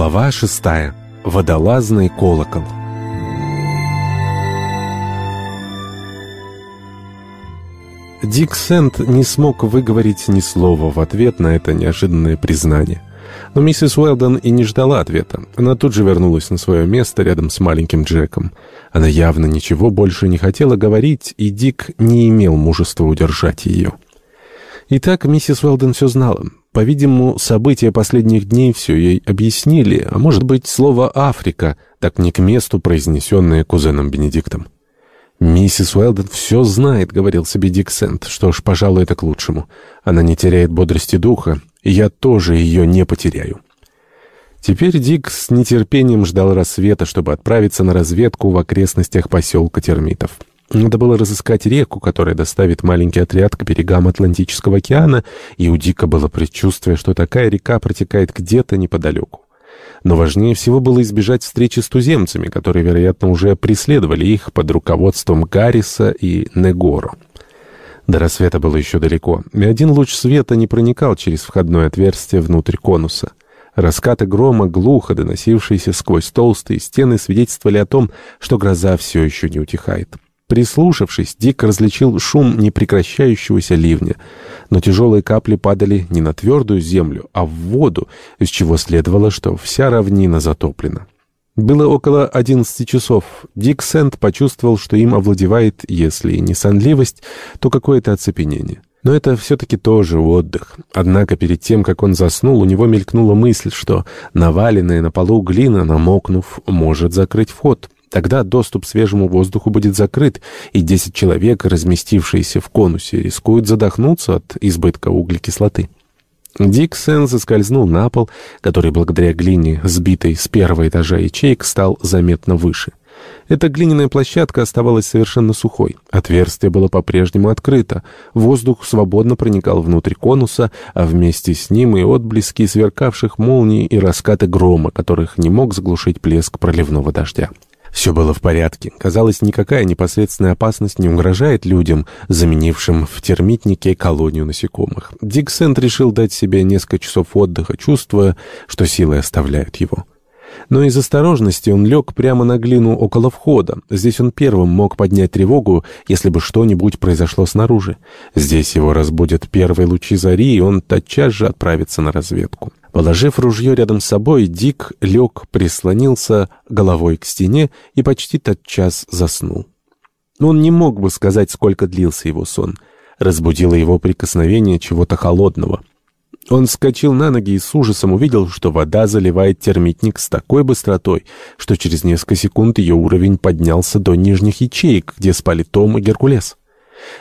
Глава шестая. Водолазный колокол. Дик Сент не смог выговорить ни слова в ответ на это неожиданное признание. Но миссис Уэлдон и не ждала ответа. Она тут же вернулась на свое место рядом с маленьким Джеком. Она явно ничего больше не хотела говорить, и Дик не имел мужества удержать ее. Итак, миссис Уэлдон все знала. По-видимому, события последних дней все ей объяснили, а может быть, слово «Африка» так не к месту произнесенное кузеном Бенедиктом. «Миссис Уэлдон все знает», — говорил себе Дик Сент. «Что ж, пожалуй, это к лучшему. Она не теряет бодрости духа, и я тоже ее не потеряю». Теперь Дик с нетерпением ждал рассвета, чтобы отправиться на разведку в окрестностях поселка термитов. Надо было разыскать реку, которая доставит маленький отряд к берегам Атлантического океана, и у Дика было предчувствие, что такая река протекает где-то неподалеку. Но важнее всего было избежать встречи с туземцами, которые, вероятно, уже преследовали их под руководством Гарриса и Негоро. До рассвета было еще далеко, и один луч света не проникал через входное отверстие внутрь конуса. Раскаты грома, глухо доносившиеся сквозь толстые стены, свидетельствовали о том, что гроза все еще не утихает. Прислушавшись, Дик различил шум непрекращающегося ливня, но тяжелые капли падали не на твердую землю, а в воду, из чего следовало, что вся равнина затоплена. Было около одиннадцати часов. Дик Сент почувствовал, что им овладевает, если не сонливость, то какое-то оцепенение. Но это все-таки тоже отдых. Однако перед тем, как он заснул, у него мелькнула мысль, что наваленная на полу глина, намокнув, может закрыть вход — Тогда доступ к свежему воздуху будет закрыт, и 10 человек, разместившиеся в конусе, рискуют задохнуться от избытка углекислоты. Дик Сен заскользнул на пол, который благодаря глине, сбитой с первого этажа ячеек, стал заметно выше. Эта глиняная площадка оставалась совершенно сухой. Отверстие было по-прежнему открыто. Воздух свободно проникал внутрь конуса, а вместе с ним и отблески сверкавших молний и раскаты грома, которых не мог заглушить плеск проливного дождя. Все было в порядке. Казалось, никакая непосредственная опасность не угрожает людям, заменившим в термитнике колонию насекомых. Дик Сент решил дать себе несколько часов отдыха, чувствуя, что силы оставляют его. Но из осторожности он лег прямо на глину около входа. Здесь он первым мог поднять тревогу, если бы что-нибудь произошло снаружи. Здесь его разбудят первые лучи зари, и он тотчас же отправится на разведку. Положив ружье рядом с собой, Дик лег, прислонился головой к стене и почти тотчас заснул. Он не мог бы сказать, сколько длился его сон. Разбудило его прикосновение чего-то холодного. Он вскочил на ноги и с ужасом увидел, что вода заливает термитник с такой быстротой, что через несколько секунд ее уровень поднялся до нижних ячеек, где спали Том и Геркулес.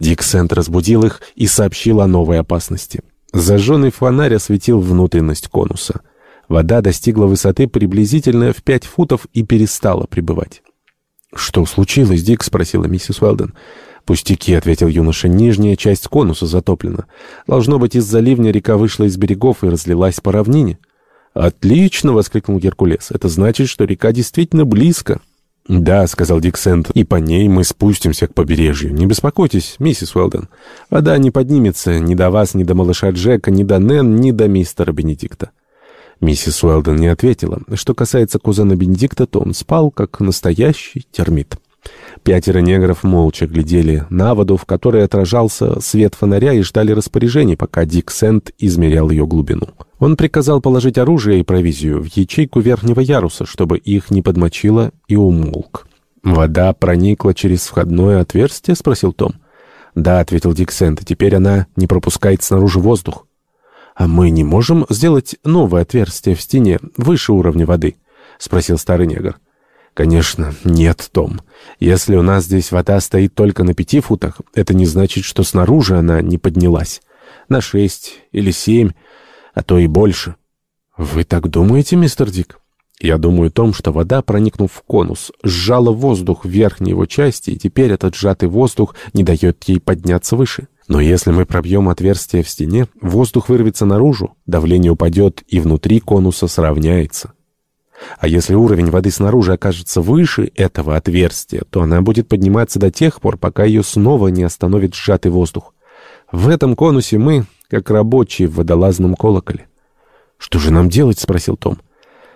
Дик Сент разбудил их и сообщил о новой опасности. Зажженный фонарь осветил внутренность конуса. Вода достигла высоты приблизительно в пять футов и перестала прибывать. «Что случилось, Дик?» — спросила миссис Уэлден. «Пустяки», — ответил юноша, — «нижняя часть конуса затоплена. Должно быть, из-за ливня река вышла из берегов и разлилась по равнине». «Отлично!» — воскликнул Геркулес. «Это значит, что река действительно близко». «Да», — сказал Дик Сент, — «и по ней мы спустимся к побережью. Не беспокойтесь, миссис Уэлден. Вода не поднимется ни до вас, ни до малыша Джека, ни до Нэн, ни до мистера Бенедикта». Миссис Уэлден не ответила. Что касается кузена Бенедикта, то он спал, как настоящий термит. Пятеро негров молча глядели на воду, в которой отражался свет фонаря, и ждали распоряжений, пока Дик Сент измерял ее глубину. Он приказал положить оружие и провизию в ячейку верхнего яруса, чтобы их не подмочило, и умолк. «Вода проникла через входное отверстие?» — спросил Том. «Да», — ответил Дик Сент, — «теперь она не пропускает снаружи воздух». «А мы не можем сделать новое отверстие в стене, выше уровня воды?» — спросил старый негр. Конечно, нет, Том. Если у нас здесь вода стоит только на пяти футах, это не значит, что снаружи она не поднялась. На шесть или семь, а то и больше. Вы так думаете, мистер Дик? Я думаю о том, что вода, проникнув в конус, сжала воздух в верхней его части, и теперь этот сжатый воздух не дает ей подняться выше. Но если мы пробьем отверстие в стене, воздух вырвется наружу, давление упадет, и внутри конуса сравняется. А если уровень воды снаружи окажется выше этого отверстия, то она будет подниматься до тех пор, пока ее снова не остановит сжатый воздух. В этом конусе мы, как рабочие в водолазном колоколе. «Что же нам делать?» — спросил Том.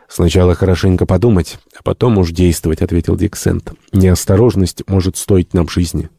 «Сначала хорошенько подумать, а потом уж действовать», — ответил Дик Сент. «Неосторожность может стоить нам жизни».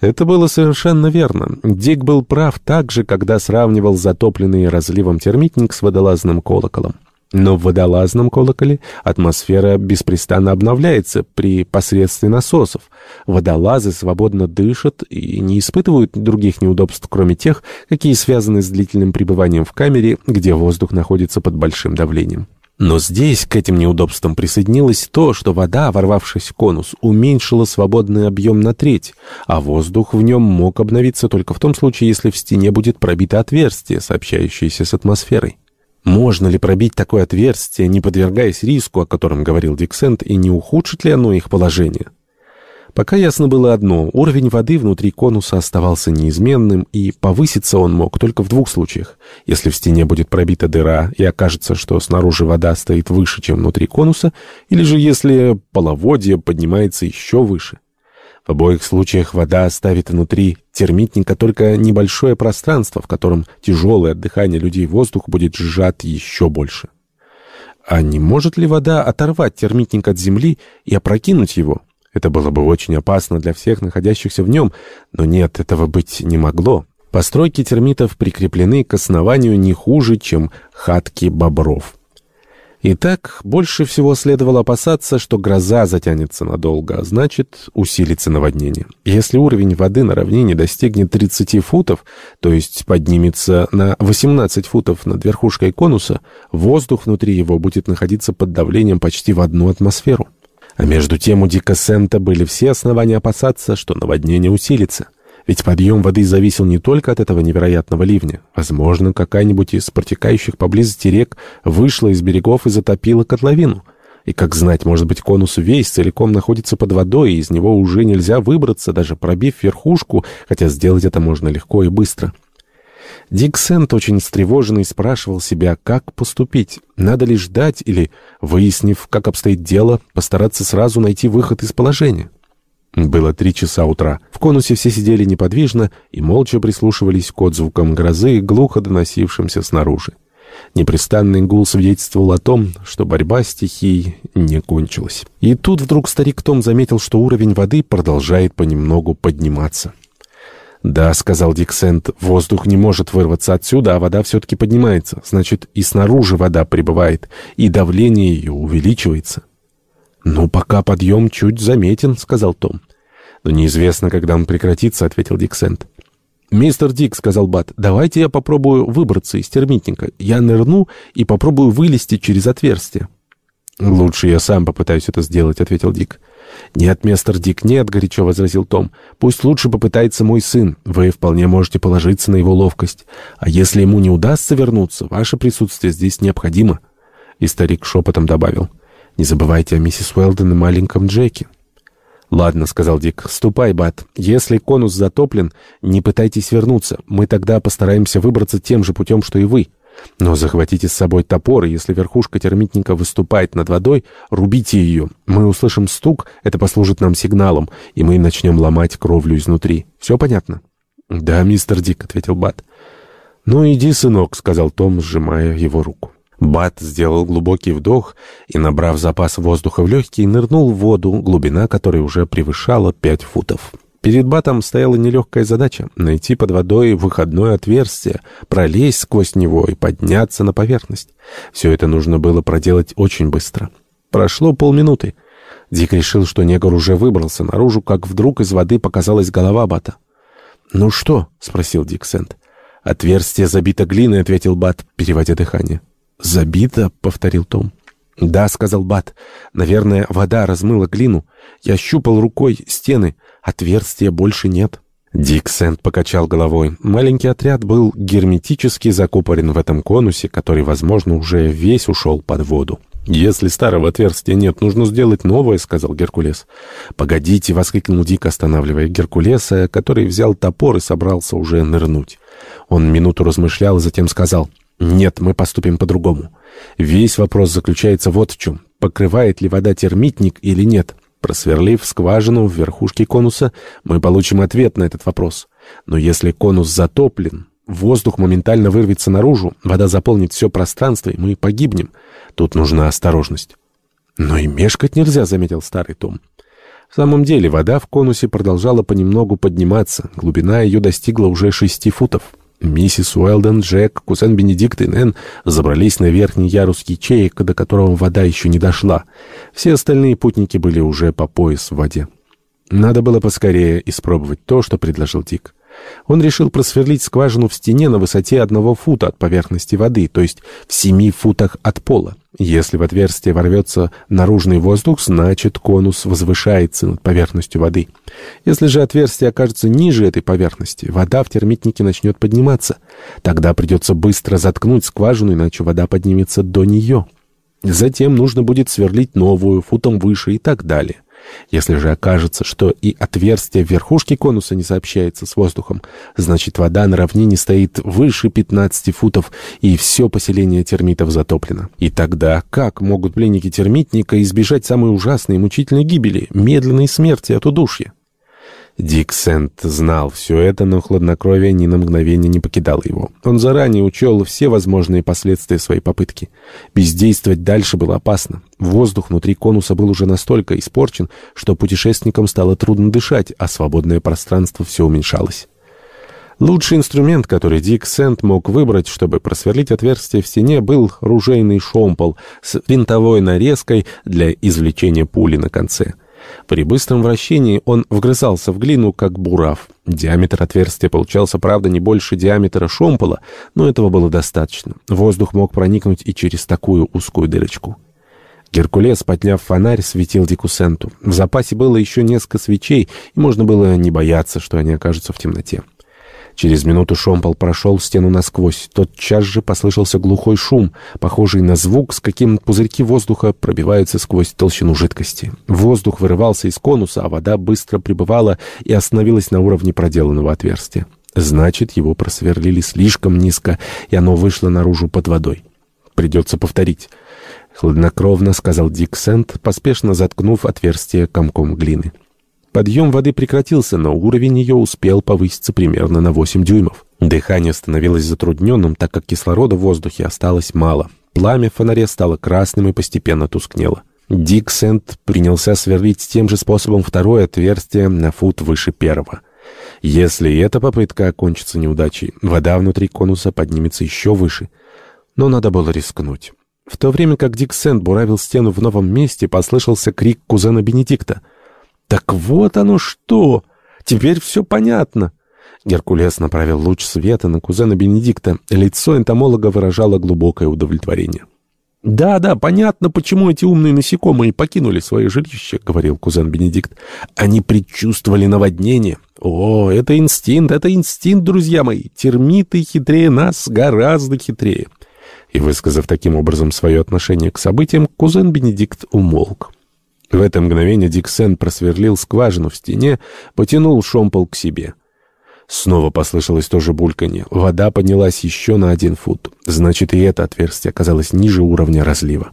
Это было совершенно верно. Дик был прав также, когда сравнивал затопленный разливом термитник с водолазным колоколом. Но в водолазном колоколе атмосфера беспрестанно обновляется при посредстве насосов. Водолазы свободно дышат и не испытывают других неудобств, кроме тех, какие связаны с длительным пребыванием в камере, где воздух находится под большим давлением. Но здесь к этим неудобствам присоединилось то, что вода, ворвавшись в конус, уменьшила свободный объем на треть, а воздух в нем мог обновиться только в том случае, если в стене будет пробито отверстие, сообщающееся с атмосферой. Можно ли пробить такое отверстие, не подвергаясь риску, о котором говорил Диксент, и не ухудшит ли оно их положение? Пока ясно было одно, уровень воды внутри конуса оставался неизменным, и повыситься он мог только в двух случаях. Если в стене будет пробита дыра и окажется, что снаружи вода стоит выше, чем внутри конуса, или же если половодье поднимается еще выше. В обоих случаях вода оставит внутри термитника только небольшое пространство, в котором тяжелое от дыхания людей воздух будет сжат еще больше. А не может ли вода оторвать термитник от земли и опрокинуть его? Это было бы очень опасно для всех находящихся в нем, но нет, этого быть не могло. Постройки термитов прикреплены к основанию не хуже, чем хатки бобров. Итак, больше всего следовало опасаться, что гроза затянется надолго, а значит, усилится наводнение. Если уровень воды на равнине достигнет 30 футов, то есть поднимется на 18 футов над верхушкой конуса, воздух внутри его будет находиться под давлением почти в одну атмосферу. А между тем у Дика Сента были все основания опасаться, что наводнение усилится. Ведь подъем воды зависел не только от этого невероятного ливня. Возможно, какая-нибудь из протекающих поблизости рек вышла из берегов и затопила котловину. И, как знать, может быть, конус весь целиком находится под водой, и из него уже нельзя выбраться, даже пробив верхушку, хотя сделать это можно легко и быстро. Дик Сент, очень встревоженный, спрашивал себя, как поступить. Надо ли ждать или, выяснив, как обстоит дело, постараться сразу найти выход из положения? Было три часа утра. В конусе все сидели неподвижно и молча прислушивались к отзвукам грозы, глухо доносившимся снаружи. Непрестанный гул свидетельствовал о том, что борьба стихий не кончилась. И тут вдруг старик Том заметил, что уровень воды продолжает понемногу подниматься. «Да», — сказал Диксент, — «воздух не может вырваться отсюда, а вода все-таки поднимается. Значит, и снаружи вода прибывает, и давление ее увеличивается». «Ну, пока подъем чуть заметен», — сказал Том. «Но неизвестно, когда он прекратится», — ответил Диксент. «Мистер Дик», — сказал Бат, — «давайте я попробую выбраться из термитника. Я нырну и попробую вылезти через отверстие». «Лучше я сам попытаюсь это сделать», — ответил Дик. «Нет, мистер Дик, нет», — горячо возразил Том. «Пусть лучше попытается мой сын. Вы вполне можете положиться на его ловкость. А если ему не удастся вернуться, ваше присутствие здесь необходимо». И старик шепотом добавил. Не забывайте о миссис Уэлден и маленьком Джеке». «Ладно», — сказал Дик, — «ступай, Бат. Если конус затоплен, не пытайтесь вернуться. Мы тогда постараемся выбраться тем же путем, что и вы. Но захватите с собой топор, и если верхушка термитника выступает над водой, рубите ее. Мы услышим стук, это послужит нам сигналом, и мы начнем ломать кровлю изнутри. Все понятно?» «Да, мистер Дик», — ответил Бат. «Ну иди, сынок», — сказал Том, сжимая его руку. Бат сделал глубокий вдох и, набрав запас воздуха в легкие, нырнул в воду, глубина которой уже превышала пять футов. Перед Батом стояла нелегкая задача — найти под водой выходное отверстие, пролезть сквозь него и подняться на поверхность. Все это нужно было проделать очень быстро. Прошло полминуты. Дик решил, что негр уже выбрался наружу, как вдруг из воды показалась голова Бата. «Ну что?» — спросил Дик Сент. «Отверстие забито глиной», — ответил Бат, переводя дыхание. «Забито», — повторил Том. «Да», — сказал Бат. «Наверное, вода размыла глину. Я щупал рукой стены. Отверстия больше нет». Дик Сент покачал головой. Маленький отряд был герметически закупорен в этом конусе, который, возможно, уже весь ушел под воду. «Если старого отверстия нет, нужно сделать новое», — сказал Геркулес. «Погодите», — воскликнул Дик, останавливая Геркулеса, который взял топор и собрался уже нырнуть. Он минуту размышлял и затем сказал... Нет, мы поступим по-другому. Весь вопрос заключается вот в чем. Покрывает ли вода термитник или нет? Просверлив скважину в верхушке конуса, мы получим ответ на этот вопрос. Но если конус затоплен, Воздух моментально вырвется наружу, вода заполнит все пространство, и мы погибнем. Тут нужна осторожность. «Но и мешкать нельзя», — заметил старый Том. В самом деле вода в конусе продолжала понемногу подниматься. Глубина ее достигла уже шести футов. Миссис Уэлден, Джек, кузен Бенедикт и Нэн забрались на верхний ярус ячеек, до которого вода еще не дошла. Все остальные путники были уже по пояс в воде. Надо было поскорее испробовать то, что предложил Дик. Он решил просверлить скважину в стене на высоте одного фута от поверхности воды, то есть в семи футах от пола. Если в отверстие ворвется наружный воздух, значит конус возвышается над поверхностью воды. Если же отверстие окажется ниже этой поверхности, вода в термитнике начнет подниматься. Тогда придется быстро заткнуть скважину, иначе вода поднимется до нее. Затем нужно будет сверлить новую, футом выше и так далее. Если же окажется, что и отверстие в верхушке конуса не сообщается с воздухом, значит вода на равнине стоит выше 15 футов, и все поселение термитов затоплено. И тогда как могут пленники термитника избежать самой ужасной и мучительной гибели, медленной смерти от удушья? Дик Сент знал все это, но хладнокровие ни на мгновение не покидало его. Он заранее учел все возможные последствия своей попытки. Бездействовать дальше было опасно. Воздух внутри конуса был уже настолько испорчен, что путешественникам стало трудно дышать, а свободное пространство все уменьшалось. Лучший инструмент, который Дик Сент мог выбрать, чтобы просверлить отверстие в стене, был ружейный шомпол с винтовой нарезкой для извлечения пули на конце. При быстром вращении он вгрызался в глину, как бурав. Диаметр отверстия получался, правда, не больше диаметра шомпола, но этого было достаточно. Воздух мог проникнуть и через такую узкую дырочку. Геркулес, подняв фонарь, светил Дикусенту. В запасе было еще несколько свечей, и можно было не бояться, что они окажутся в темноте. Через минуту шомпол прошел стену насквозь. Тотчас же послышался глухой шум, похожий на звук, с каким пузырьки воздуха пробиваются сквозь толщину жидкости. Воздух вырывался из конуса, а вода быстро прибывала и остановилась на уровне проделанного отверстия. Значит, его просверлили слишком низко, и оно вышло наружу под водой. Придется повторить. Хладнокровно сказал Дик Сент, поспешно заткнув отверстие комком глины. Подъем воды прекратился, но уровень ее успел повыситься примерно на 8 дюймов. Дыхание становилось затрудненным, так как кислорода в воздухе осталось мало. Пламя в фонаре стало красным и постепенно тускнело. Дик Сент принялся сверлить тем же способом второе отверстие на фут выше первого. Если эта попытка окончится неудачей, вода внутри конуса поднимется еще выше. Но надо было рискнуть. В то время как Дик Сент буравил стену в новом месте, послышался крик кузена Бенедикта — «Так вот оно что! Теперь все понятно!» Геркулес направил луч света на кузена Бенедикта. Лицо энтомолога выражало глубокое удовлетворение. «Да, да, понятно, почему эти умные насекомые покинули свое жилище», — говорил кузен Бенедикт. «Они предчувствовали наводнение. О, это инстинкт, это инстинкт, друзья мои. Термиты хитрее нас, гораздо хитрее». И, высказав таким образом свое отношение к событиям, кузен Бенедикт умолк. В это мгновение Диксен просверлил скважину в стене, потянул шомпол к себе. Снова послышалось то же бульканье. Вода поднялась еще на один фут. Значит, и это отверстие оказалось ниже уровня разлива.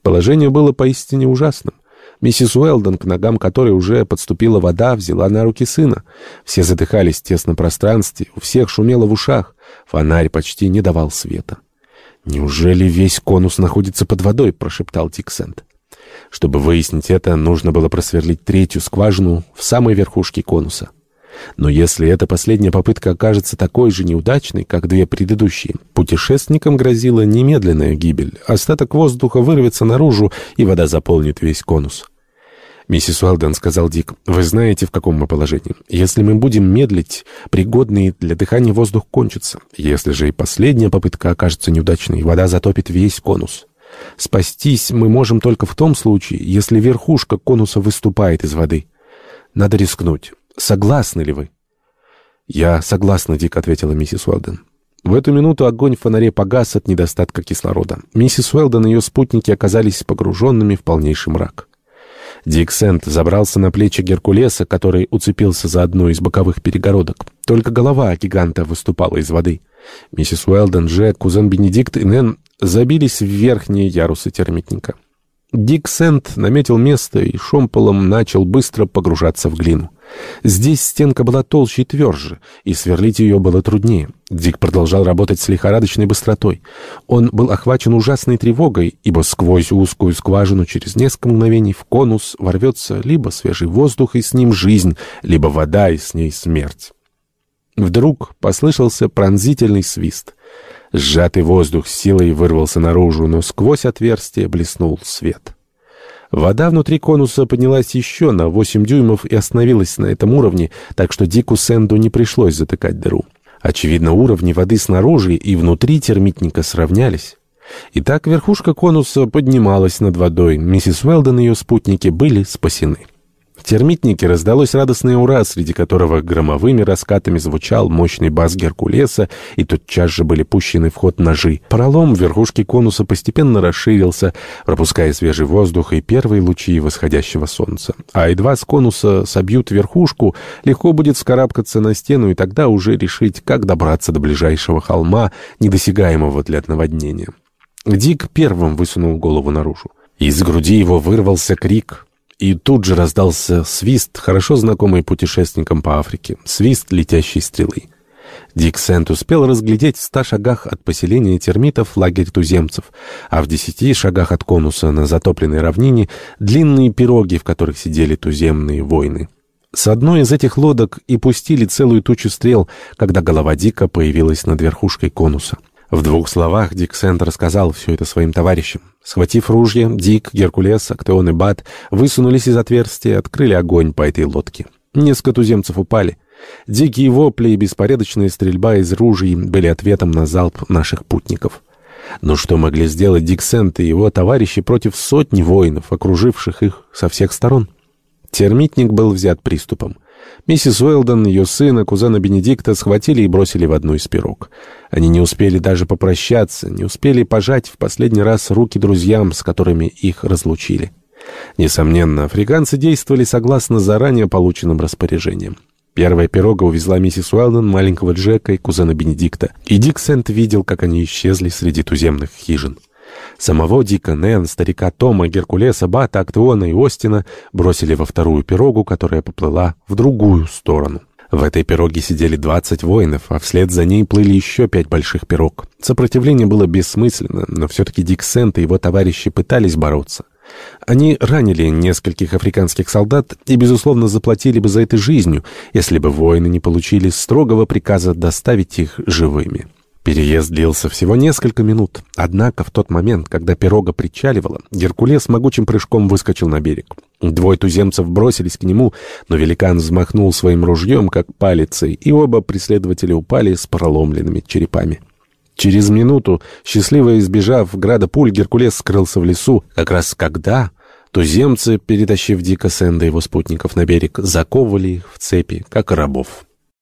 Положение было поистине ужасным. Миссис Уэлдон, к ногам которой уже подступила вода, взяла на руки сына. Все задыхались в тесном пространстве, у всех шумело в ушах. Фонарь почти не давал света. «Неужели весь конус находится под водой?» — прошептал Диксент. Чтобы выяснить это, нужно было просверлить третью скважину в самой верхушке конуса. Но если эта последняя попытка окажется такой же неудачной, как две предыдущие, путешественникам грозила немедленная гибель. Остаток воздуха вырвется наружу, и вода заполнит весь конус. «Миссис Уэлден», — сказал Дик, — «вы знаете, в каком мы положении. Если мы будем медлить, пригодный для дыхания воздух кончится. Если же и последняя попытка окажется неудачной, вода затопит весь конус». Спастись мы можем только в том случае, если верхушка конуса выступает из воды. Надо рискнуть. Согласны ли вы? «Я согласна», — Дик ответила миссис Уэлден. В эту минуту огонь в фонаре погас от недостатка кислорода. Миссис Уэлден и ее спутники оказались погруженными в полнейший мрак. Дик Сент забрался на плечи Геркулеса, который уцепился за одну из боковых перегородок. Только голова гиганта выступала из воды. Миссис Уэлден, Джек, кузен Бенедикт и Нэн забились в верхние ярусы термитника. Дик Сент наметил место и шомполом начал быстро погружаться в глину. Здесь стенка была толще и тверже, и сверлить ее было труднее. Дик продолжал работать с лихорадочной быстротой. Он был охвачен ужасной тревогой, ибо сквозь узкую скважину через несколько мгновений в конус ворвется либо свежий воздух, и с ним жизнь, либо вода, и с ней смерть. Вдруг послышался пронзительный свист. Сжатый воздух с силой вырвался наружу, но сквозь отверстие блеснул свет. Вода внутри конуса поднялась еще на 8 дюймов и остановилась на этом уровне, так что Дику Сэнду не пришлось затыкать дыру. Очевидно, уровни воды снаружи и внутри термитника сравнялись. Итак, верхушка конуса поднималась над водой. Миссис Уэлден и ее спутники были спасены. В термитнике раздалось радостное «Ура», среди которого громовыми раскатами звучал мощный бас Геркулеса, и тотчас же были пущены в ход ножи. Пролом в конуса постепенно расширился, пропуская свежий воздух и первые лучи восходящего солнца. А едва с конуса собьют верхушку, легко будет вскарабкаться на стену и тогда уже решить, как добраться до ближайшего холма, недосягаемого для наводнения. Дик первым высунул голову наружу. Из груди его вырвался крик — и тут же раздался свист, хорошо знакомый путешественникам по Африке, свист летящей стрелы. Дик Сент успел разглядеть в ста шагах от поселения термитов лагерь туземцев, а в десяти шагах от конуса на затопленной равнине длинные пироги, в которых сидели туземные воины. С одной из этих лодок и пустили целую тучу стрел, когда голова Дика появилась над верхушкой конуса. В двух словах Дик Сент рассказал все это своим товарищам. Схватив ружья, Дик, Геркулес, Актеон и Бат высунулись из отверстия и открыли огонь по этой лодке. Несколько туземцев упали. Дикие вопли и беспорядочная стрельба из ружей были ответом на залп наших путников. Но что могли сделать Дик Сент и его товарищи против сотни воинов, окруживших их со всех сторон? Термитник был взят приступом. Миссис Уэлдон, ее сына, кузена Бенедикта схватили и бросили в одну из пирог. Они не успели даже попрощаться, не успели пожать в последний раз руки друзьям, с которыми их разлучили. Несомненно, африканцы действовали согласно заранее полученным распоряжениям. Первая пирога увезла миссис Уэлдон, маленького Джека и кузена Бенедикта, и Дик Сент видел, как они исчезли среди туземных хижин. Самого Дика, Нэн, старика Тома, Геркулеса, Бата, Актеона и Остина бросили во вторую пирогу, которая поплыла в другую сторону. В этой пироге сидели 20 воинов, а вслед за ней плыли еще пять больших пирог. Сопротивление было бессмысленно, но все-таки Дик Сент и его товарищи пытались бороться. Они ранили нескольких африканских солдат и, безусловно, заплатили бы за это жизнью, если бы воины не получили строгого приказа доставить их живыми. Переезд длился всего несколько минут. Однако в тот момент, когда пирога причаливала, Геркулес могучим прыжком выскочил на берег. Двое туземцев бросились к нему, но великан взмахнул своим ружьем, как палицей, и оба преследователя упали с проломленными черепами. Через минуту, счастливо избежав града пуль, Геркулес скрылся в лесу, как раз когда туземцы, перетащив Дика Сэнда и его спутников на берег, заковывали их в цепи, как рабов.